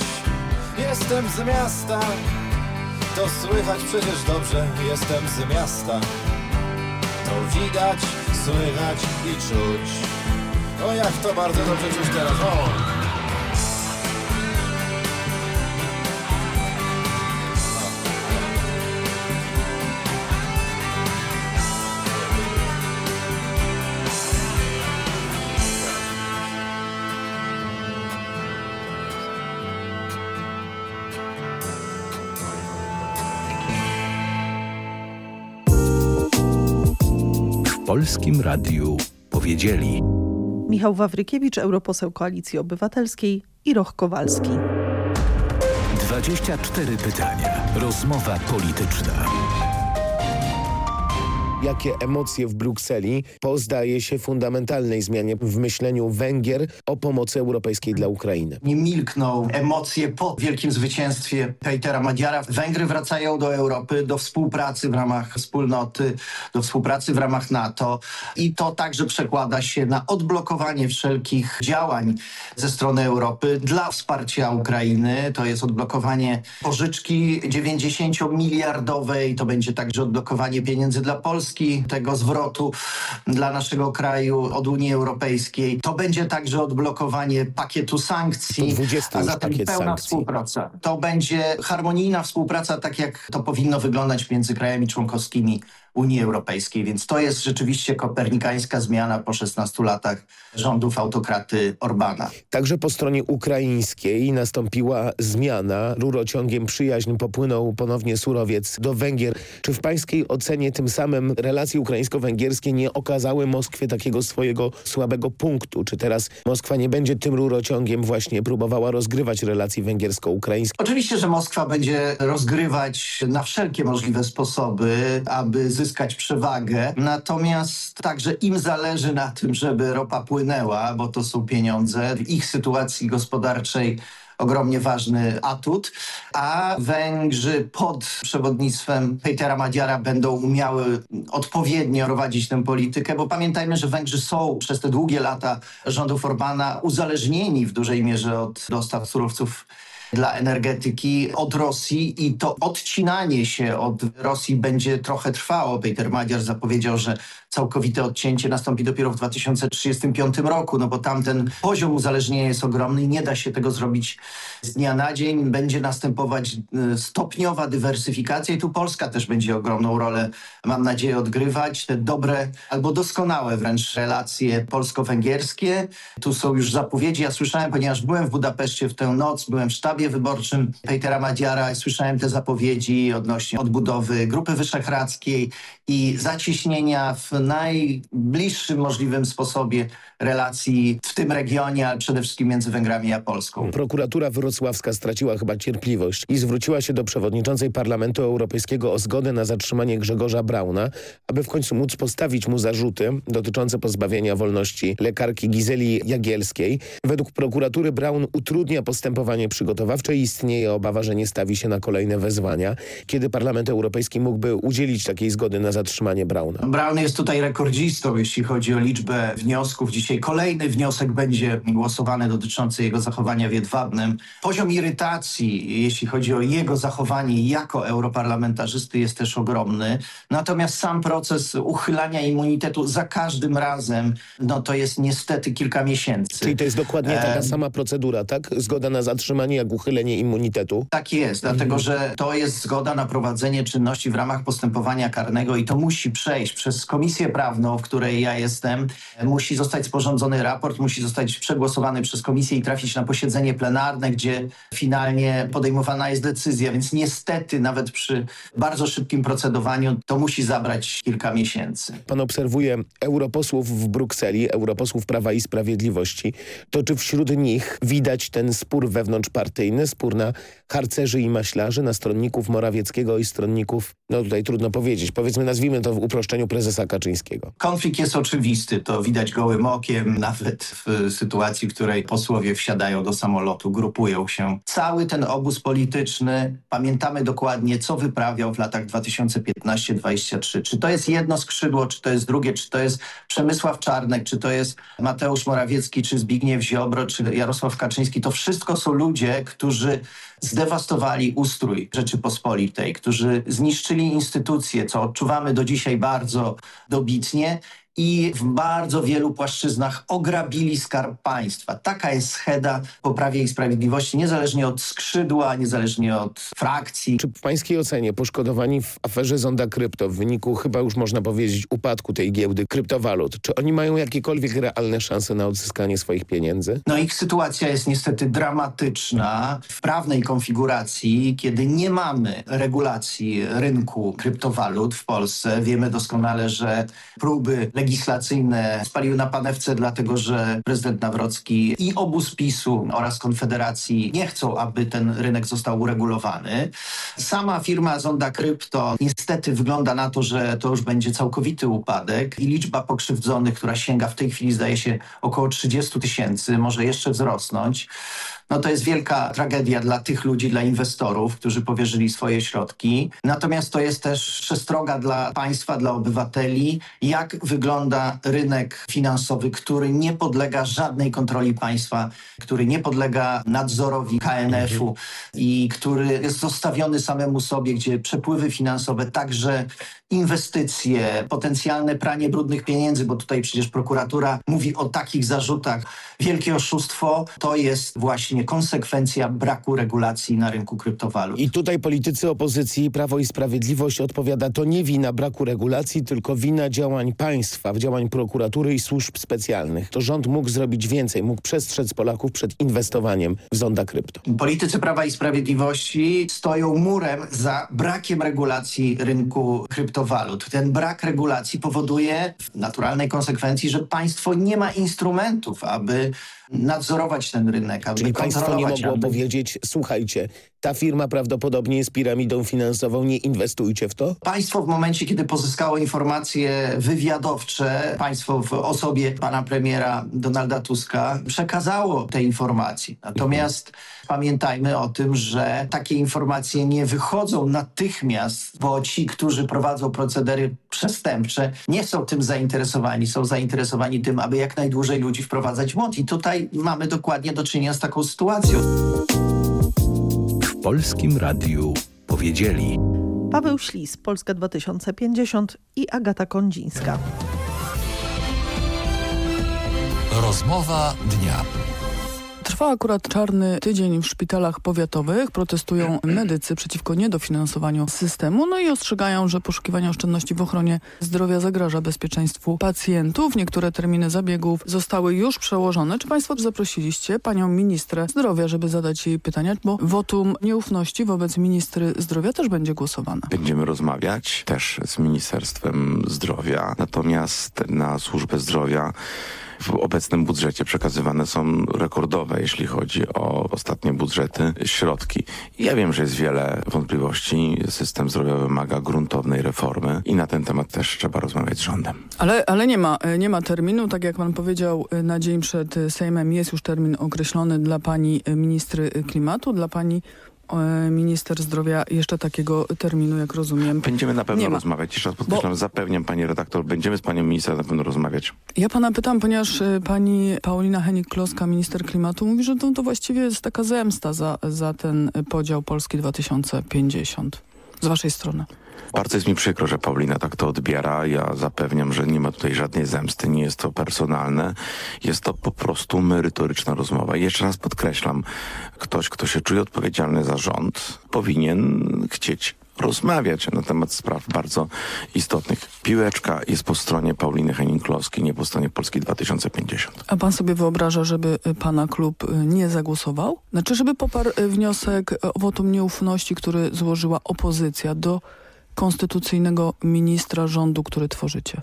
Jestem z miasta, to słychać przecież dobrze. Jestem z miasta, to widać, słychać i czuć. O jak to bardzo dobrze czuć teraz, o! Polskim Radiu powiedzieli. Michał Wawrykiewicz, europoseł Koalicji Obywatelskiej i Roch Kowalski. 24 pytania. Rozmowa polityczna jakie emocje w Brukseli po zdaje się fundamentalnej zmianie w myśleniu Węgier o pomocy europejskiej dla Ukrainy. Nie milkną emocje po wielkim zwycięstwie Petera Madziara. Węgry wracają do Europy, do współpracy w ramach wspólnoty, do współpracy w ramach NATO i to także przekłada się na odblokowanie wszelkich działań ze strony Europy dla wsparcia Ukrainy. To jest odblokowanie pożyczki 90-miliardowej, to będzie także odblokowanie pieniędzy dla Polski, Polski, tego zwrotu dla naszego kraju od Unii Europejskiej. To będzie także odblokowanie pakietu sankcji, a zatem pełna sankcji. współpraca. To będzie harmonijna współpraca, tak jak to powinno wyglądać między krajami członkowskimi Unii Europejskiej, więc to jest rzeczywiście kopernikańska zmiana po 16 latach rządów autokraty Orbana. Także po stronie ukraińskiej nastąpiła zmiana. Rurociągiem przyjaźń popłynął ponownie surowiec do Węgier. Czy w pańskiej ocenie tym samym relacje ukraińsko-węgierskie nie okazały Moskwie takiego swojego słabego punktu? Czy teraz Moskwa nie będzie tym rurociągiem właśnie próbowała rozgrywać relacji węgiersko-ukraińskie? Oczywiście, że Moskwa będzie rozgrywać na wszelkie możliwe sposoby, aby zyskać przewagę. Natomiast także im zależy na tym, żeby ropa płynęła, bo to są pieniądze. W ich sytuacji gospodarczej ogromnie ważny atut, a Węgrzy pod przewodnictwem Petera Madziara będą umiały odpowiednio prowadzić tę politykę, bo pamiętajmy, że Węgrzy są przez te długie lata rządów Orbana uzależnieni w dużej mierze od dostaw surowców dla energetyki od Rosji i to odcinanie się od Rosji będzie trochę trwało. Peter Madziar zapowiedział, że całkowite odcięcie nastąpi dopiero w 2035 roku, no bo tamten poziom uzależnienia jest ogromny i nie da się tego zrobić z dnia na dzień. Będzie następować y, stopniowa dywersyfikacja i tu Polska też będzie ogromną rolę, mam nadzieję, odgrywać. Te dobre albo doskonałe wręcz relacje polsko-węgierskie. Tu są już zapowiedzi. Ja słyszałem, ponieważ byłem w Budapeszcie w tę noc, byłem w sztabie wyborczym Petera Madziara. Słyszałem te zapowiedzi odnośnie odbudowy Grupy Wyszehradzkiej i zacieśnienia w najbliższym możliwym sposobie relacji w tym regionie, ale przede wszystkim między Węgrami a Polską. Prokuratura wrocławska straciła chyba cierpliwość i zwróciła się do przewodniczącej Parlamentu Europejskiego o zgodę na zatrzymanie Grzegorza Brauna, aby w końcu móc postawić mu zarzuty dotyczące pozbawienia wolności lekarki Gizeli Jagielskiej. Według prokuratury Braun utrudnia postępowanie przygotowawcze i istnieje obawa, że nie stawi się na kolejne wezwania. Kiedy Parlament Europejski mógłby udzielić takiej zgody na zatrzymanie Brauna? Braun jest tutaj rekordzistą, jeśli chodzi o liczbę wniosków. Dzisiaj kolejny wniosek będzie głosowany dotyczący jego zachowania w Jedwabnem. Poziom irytacji, jeśli chodzi o jego zachowanie jako europarlamentarzysty jest też ogromny. Natomiast sam proces uchylania immunitetu za każdym razem, no to jest niestety kilka miesięcy. Czyli to jest dokładnie taka e... sama procedura, tak? Zgoda na zatrzymanie jak uchylenie immunitetu? Tak jest, dlatego że to jest zgoda na prowadzenie czynności w ramach postępowania karnego i to musi przejść przez Komisję Prawną, w której ja jestem. Musi zostać sporządzony raport, musi zostać przegłosowany przez komisję i trafić na posiedzenie plenarne, gdzie finalnie podejmowana jest decyzja, więc niestety nawet przy bardzo szybkim procedowaniu to musi zabrać kilka miesięcy. Pan obserwuje europosłów w Brukseli, europosłów Prawa i Sprawiedliwości. To czy wśród nich widać ten spór wewnątrzpartyjny, spór na harcerzy i maślarzy, na stronników Morawieckiego i stronników, no tutaj trudno powiedzieć, powiedzmy nazwijmy to w uproszczeniu prezesa Kaczyńskiego? Konflikt jest oczywisty, to widać gołym okiem, nawet w sytuacji, w której posłowie wsiadają do samolotu, grupują się. Cały ten obóz polityczny, pamiętamy dokładnie, co wyprawiał w latach 2015-2023. Czy to jest jedno skrzydło, czy to jest drugie, czy to jest Przemysław Czarnek, czy to jest Mateusz Morawiecki, czy Zbigniew Ziobro, czy Jarosław Kaczyński. To wszystko są ludzie, którzy zdewastowali ustrój Rzeczypospolitej, którzy zniszczyli instytucje, co odczuwamy do dzisiaj bardzo dobitnie i w bardzo wielu płaszczyznach ograbili skarb państwa. Taka jest scheda po Prawie i Sprawiedliwości, niezależnie od skrzydła, niezależnie od frakcji. Czy w pańskiej ocenie poszkodowani w aferze Zonda Krypto w wyniku chyba już można powiedzieć upadku tej giełdy kryptowalut, czy oni mają jakiekolwiek realne szanse na odzyskanie swoich pieniędzy? No ich sytuacja jest niestety dramatyczna w prawnej konfiguracji, kiedy nie mamy regulacji rynku kryptowalut w Polsce. Wiemy doskonale, że próby legislacyjne spaliły na panewce, dlatego że prezydent Nawrocki i obóz PiSu oraz Konfederacji nie chcą, aby ten rynek został uregulowany. Sama firma Zonda Krypto niestety wygląda na to, że to już będzie całkowity upadek i liczba pokrzywdzonych, która sięga w tej chwili zdaje się około 30 tysięcy, może jeszcze wzrosnąć no to jest wielka tragedia dla tych ludzi, dla inwestorów, którzy powierzyli swoje środki. Natomiast to jest też przestroga dla państwa, dla obywateli, jak wygląda rynek finansowy, który nie podlega żadnej kontroli państwa, który nie podlega nadzorowi KNF-u i który jest zostawiony samemu sobie, gdzie przepływy finansowe, także inwestycje, potencjalne pranie brudnych pieniędzy, bo tutaj przecież prokuratura mówi o takich zarzutach. Wielkie oszustwo to jest właśnie konsekwencja braku regulacji na rynku kryptowalut. I tutaj politycy opozycji Prawo i Sprawiedliwość odpowiada, to nie wina braku regulacji, tylko wina działań państwa, działań prokuratury i służb specjalnych. To rząd mógł zrobić więcej, mógł przestrzec Polaków przed inwestowaniem w zonda krypto. Politycy Prawa i Sprawiedliwości stoją murem za brakiem regulacji rynku kryptowalut. Ten brak regulacji powoduje w naturalnej konsekwencji, że państwo nie ma instrumentów, aby nadzorować ten rynek, aby Czyli państwo nie mogło powiedzieć, słuchajcie, ta firma prawdopodobnie jest piramidą finansową, nie inwestujcie w to? Państwo w momencie, kiedy pozyskało informacje wywiadowcze, państwo w osobie pana premiera Donalda Tuska przekazało te informacje. Natomiast mhm. pamiętajmy o tym, że takie informacje nie wychodzą natychmiast, bo ci, którzy prowadzą procedery przestępcze, nie są tym zainteresowani. Są zainteresowani tym, aby jak najdłużej ludzi wprowadzać w błąd. I tutaj mamy dokładnie do czynienia z taką sytuacją. W Polskim Radiu powiedzieli Paweł Ślis, Polska 2050 i Agata Kondzińska. Rozmowa dnia. Trwa akurat czarny tydzień w szpitalach powiatowych. Protestują medycy przeciwko niedofinansowaniu systemu, no i ostrzegają, że poszukiwanie oszczędności w ochronie zdrowia zagraża bezpieczeństwu pacjentów. Niektóre terminy zabiegów zostały już przełożone. Czy Państwo zaprosiliście panią ministrę zdrowia, żeby zadać jej pytania, bo wotum nieufności wobec ministry zdrowia też będzie głosowane. Będziemy rozmawiać też z Ministerstwem Zdrowia, natomiast na służbę zdrowia w obecnym budżecie przekazywane są rekordowe, jeśli chodzi o ostatnie budżety, środki. Ja wiem, że jest wiele wątpliwości. System zdrowia wymaga gruntownej reformy i na ten temat też trzeba rozmawiać z rządem. Ale, ale nie, ma, nie ma terminu. Tak jak pan powiedział, na dzień przed Sejmem jest już termin określony dla pani ministry klimatu, dla pani E, minister zdrowia jeszcze takiego terminu, jak rozumiem. Będziemy na pewno rozmawiać. Jeszcze raz podkreślam, Bo... zapewniam pani redaktor, będziemy z panią minister na pewno rozmawiać. Ja pana pytam, ponieważ e, pani Paulina Henik-Kloska, minister klimatu, mówi, że to, to właściwie jest taka zemsta za, za ten podział Polski 2050 z waszej strony. Bardzo jest mi przykro, że Paulina tak to odbiera. Ja zapewniam, że nie ma tutaj żadnej zemsty, nie jest to personalne. Jest to po prostu merytoryczna rozmowa. I jeszcze raz podkreślam, ktoś, kto się czuje odpowiedzialny za rząd, powinien chcieć rozmawiać na temat spraw bardzo istotnych. Piłeczka jest po stronie Pauliny Henning-Kloski, nie po stronie Polski 2050. A pan sobie wyobraża, żeby pana klub nie zagłosował? Znaczy, żeby poparł wniosek o wotum nieufności, który złożyła opozycja do konstytucyjnego ministra rządu, który tworzycie?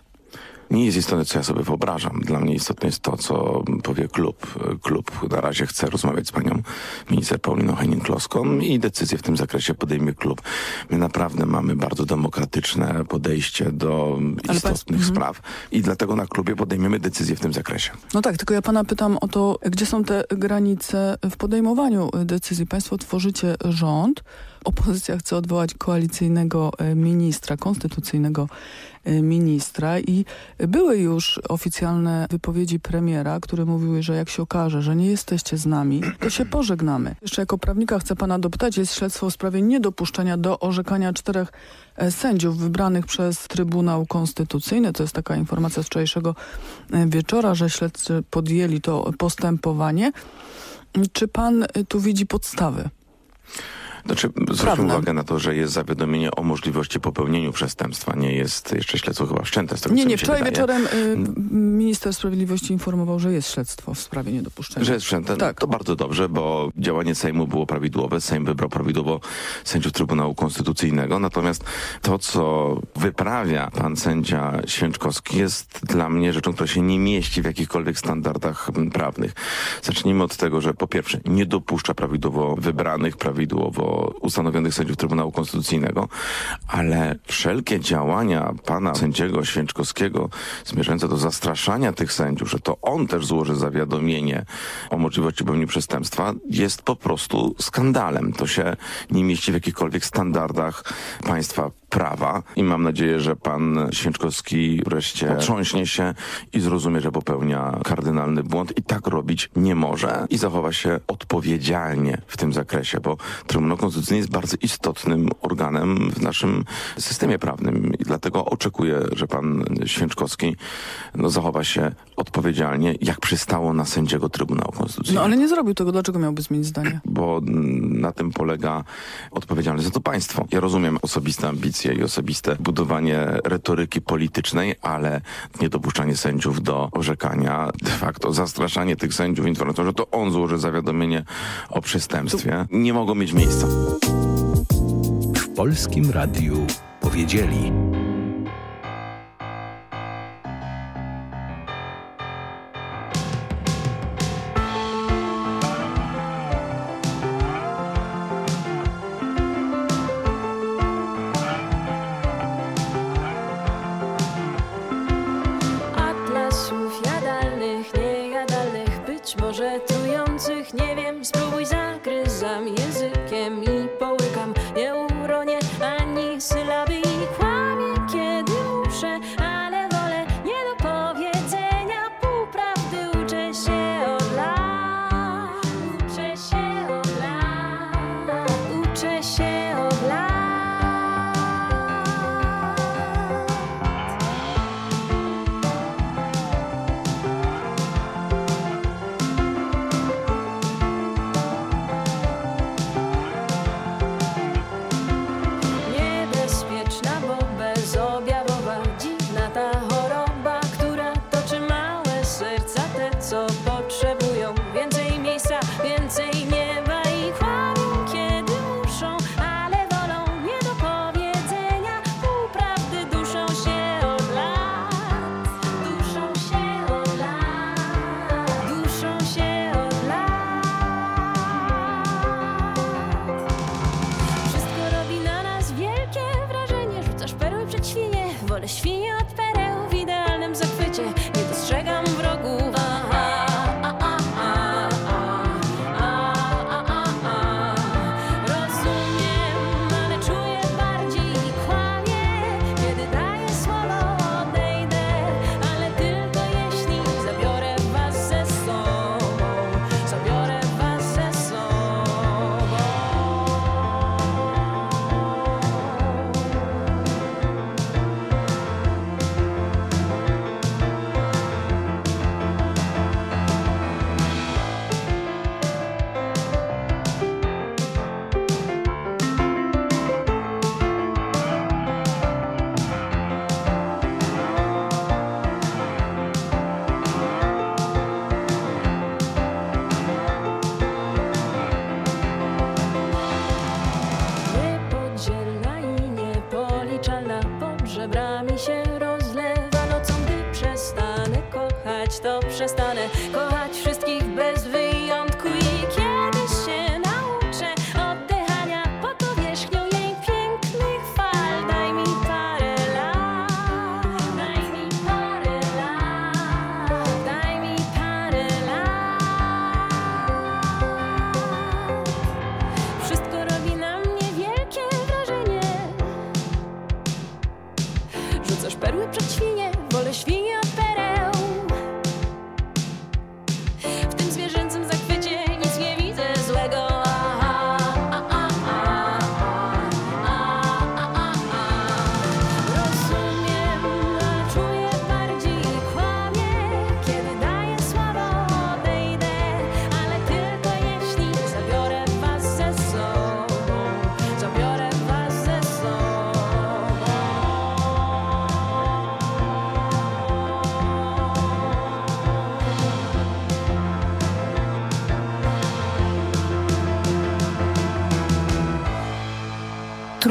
Nie jest istotne, co ja sobie wyobrażam. Dla mnie istotne jest to, co powie klub. Klub na razie chce rozmawiać z panią minister Pauliną Henning-Kloską i decyzję w tym zakresie podejmie klub. My naprawdę mamy bardzo demokratyczne podejście do Ale istotnych pan... Mhm. spraw i dlatego na klubie podejmiemy decyzję w tym zakresie. No tak, tylko ja pana pytam o to, gdzie są te granice w podejmowaniu decyzji. Państwo tworzycie rząd, opozycja chce odwołać koalicyjnego e, ministra, konstytucyjnego ministra i były już oficjalne wypowiedzi premiera, które mówiły, że jak się okaże, że nie jesteście z nami, to się pożegnamy. Jeszcze jako prawnika chcę pana dopytać, jest śledztwo w sprawie niedopuszczenia do orzekania czterech e, sędziów wybranych przez Trybunał Konstytucyjny. To jest taka informacja z wczorajszego wieczora, że śledcy podjęli to postępowanie. Czy pan tu widzi podstawy? Znaczy, zwróćmy uwagę na to, że jest zawiadomienie o możliwości popełnienia przestępstwa. Nie jest jeszcze śledztwo chyba wszczęte. Z tego, nie, nie. Wczoraj wieczorem y, minister sprawiedliwości informował, że jest śledztwo w sprawie niedopuszczenia. Że jest wszczęte? Tak. To bardzo dobrze, bo działanie Sejmu było prawidłowe. Sejm wybrał prawidłowo sędziów Trybunału Konstytucyjnego. Natomiast to, co wyprawia pan sędzia Święczkowski jest dla mnie rzeczą, która się nie mieści w jakichkolwiek standardach m, prawnych. Zacznijmy od tego, że po pierwsze nie dopuszcza prawidłowo wybranych, prawidłowo ustanowionych sędziów Trybunału Konstytucyjnego, ale wszelkie działania pana sędziego Święczkowskiego zmierzające do zastraszania tych sędziów, że to on też złoży zawiadomienie o możliwości popełnienia przestępstwa, jest po prostu skandalem. To się nie mieści w jakichkolwiek standardach państwa prawa i mam nadzieję, że pan Święczkowski wreszcie otrząśnie się i zrozumie, że popełnia kardynalny błąd i tak robić nie może i zachowa się odpowiedzialnie w tym zakresie, bo Trybunał Konstytucyjny jest bardzo istotnym organem w naszym systemie prawnym i dlatego oczekuję, że pan Święczkowski no, zachowa się odpowiedzialnie, jak przystało na sędziego Trybunału Konstytucyjnego No ale nie zrobił tego. Dlaczego miałby zmienić zdanie? bo na tym polega odpowiedzialność za to państwo. Ja rozumiem osobiste ambicje i osobiste budowanie retoryki politycznej, ale niedopuszczanie sędziów do orzekania, de facto zastraszanie tych sędziów informacją, że to on złoży zawiadomienie o przestępstwie, nie mogą mieć miejsca. W Polskim Radiu powiedzieli.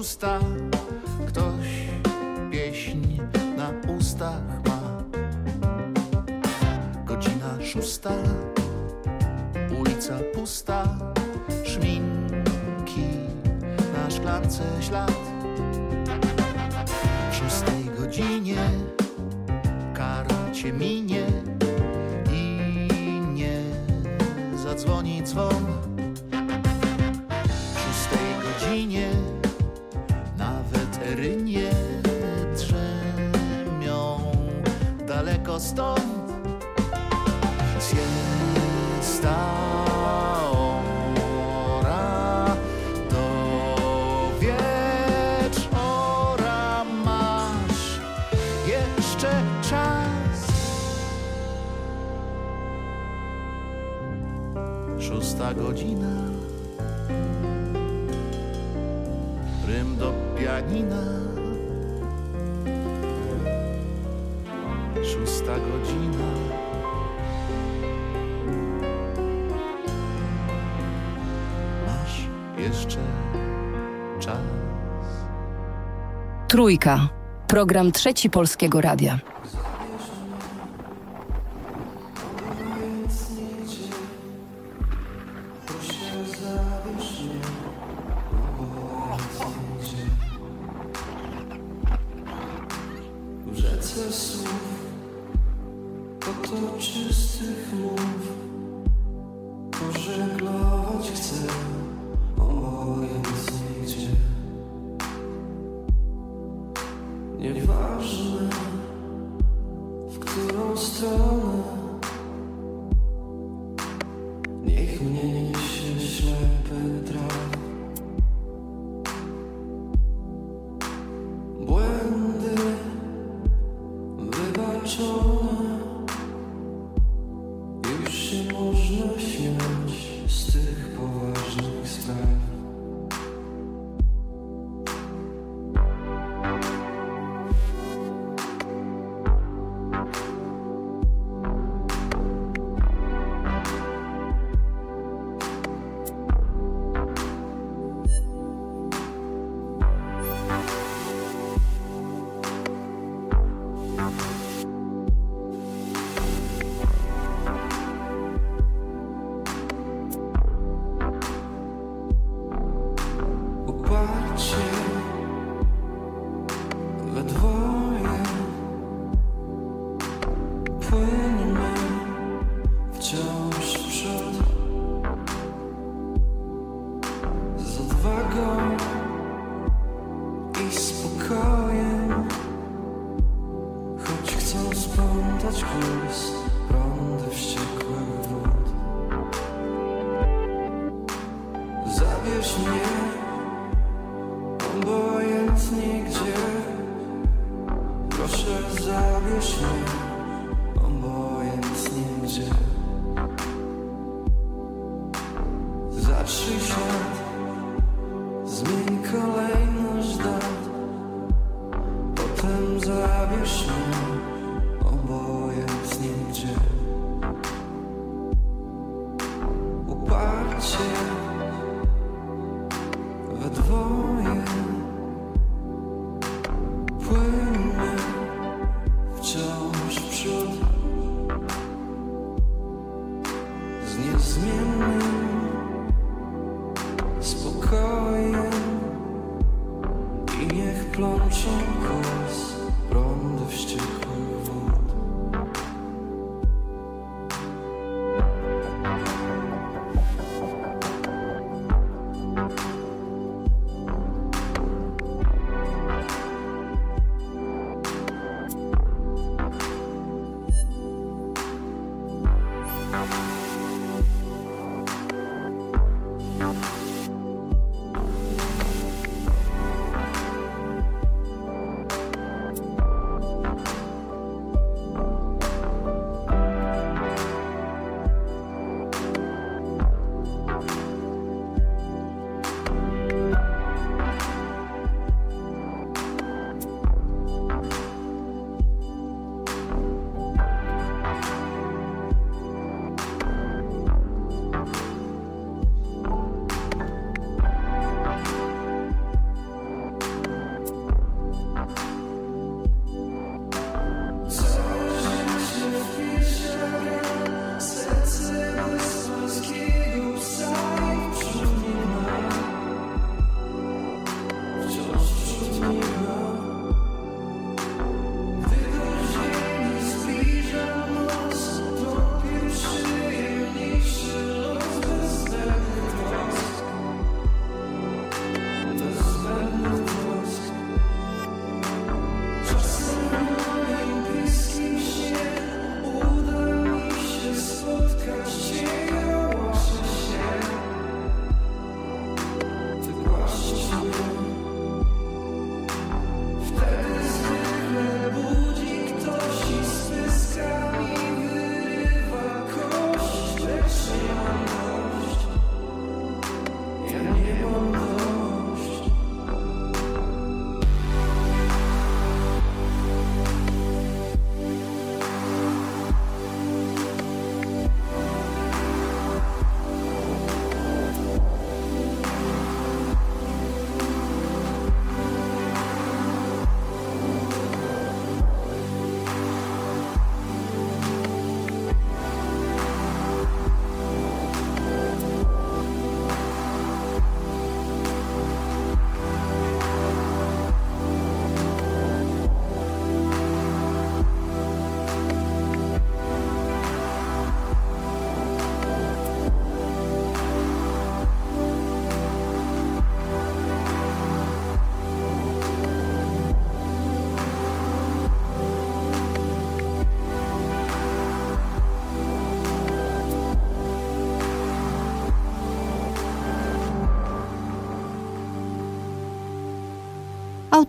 szósta Ktoś pieśń na ustach ma. Godzina szósta Ulica pusta. Szminki na szklance ślad. Trójka. Program Trzeci Polskiego Radia. Pożeglować chcę, oboje nas nigdzie nieważne.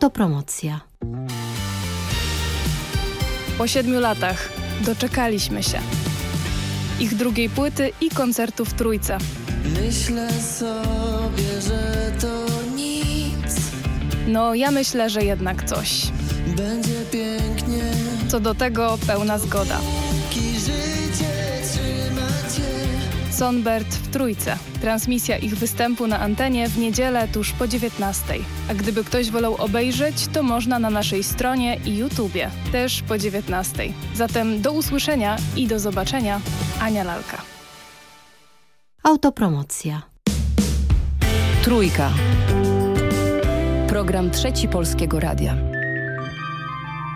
Autopromocja. Po siedmiu latach doczekaliśmy się. Ich drugiej płyty i koncertu w Trójce. Myślę sobie, że to nic. No, ja myślę, że jednak coś. Będzie pięknie. Co do tego pełna zgoda. Sonbert w Trójce. Transmisja ich występu na antenie w niedzielę tuż po 19. A gdyby ktoś wolał obejrzeć, to można na naszej stronie i YouTubie, też po 19. Zatem do usłyszenia i do zobaczenia. Ania Lalka. Autopromocja. Trójka. Program Trzeci Polskiego Radia.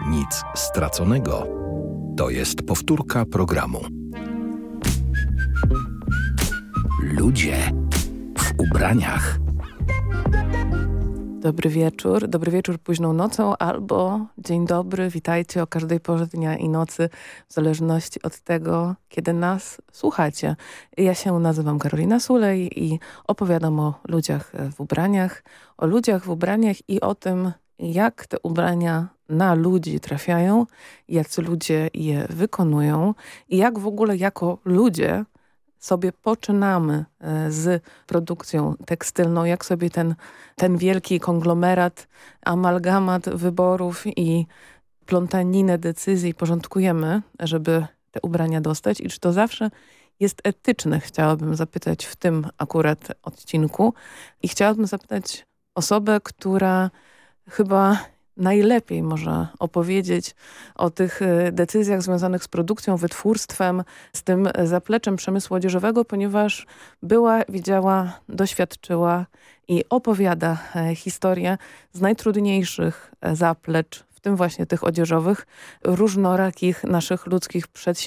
Nic straconego. To jest powtórka programu. Ludzie w ubraniach. Dobry wieczór, dobry wieczór późną nocą albo dzień dobry, witajcie o każdej porze dnia i nocy, w zależności od tego, kiedy nas słuchacie. Ja się nazywam Karolina Sulej i opowiadam o ludziach w ubraniach, o ludziach w ubraniach i o tym, jak te ubrania na ludzi trafiają, jacy ludzie je wykonują i jak w ogóle jako ludzie sobie poczynamy z produkcją tekstylną, jak sobie ten, ten wielki konglomerat, amalgamat wyborów i plątaninę decyzji porządkujemy, żeby te ubrania dostać. I czy to zawsze jest etyczne, chciałabym zapytać w tym akurat odcinku. I chciałabym zapytać osobę, która chyba najlepiej może opowiedzieć o tych decyzjach związanych z produkcją, wytwórstwem, z tym zapleczem przemysłu odzieżowego, ponieważ była, widziała, doświadczyła i opowiada historię z najtrudniejszych zaplecz, w tym właśnie tych odzieżowych, różnorakich naszych ludzkich przedsięwzięć,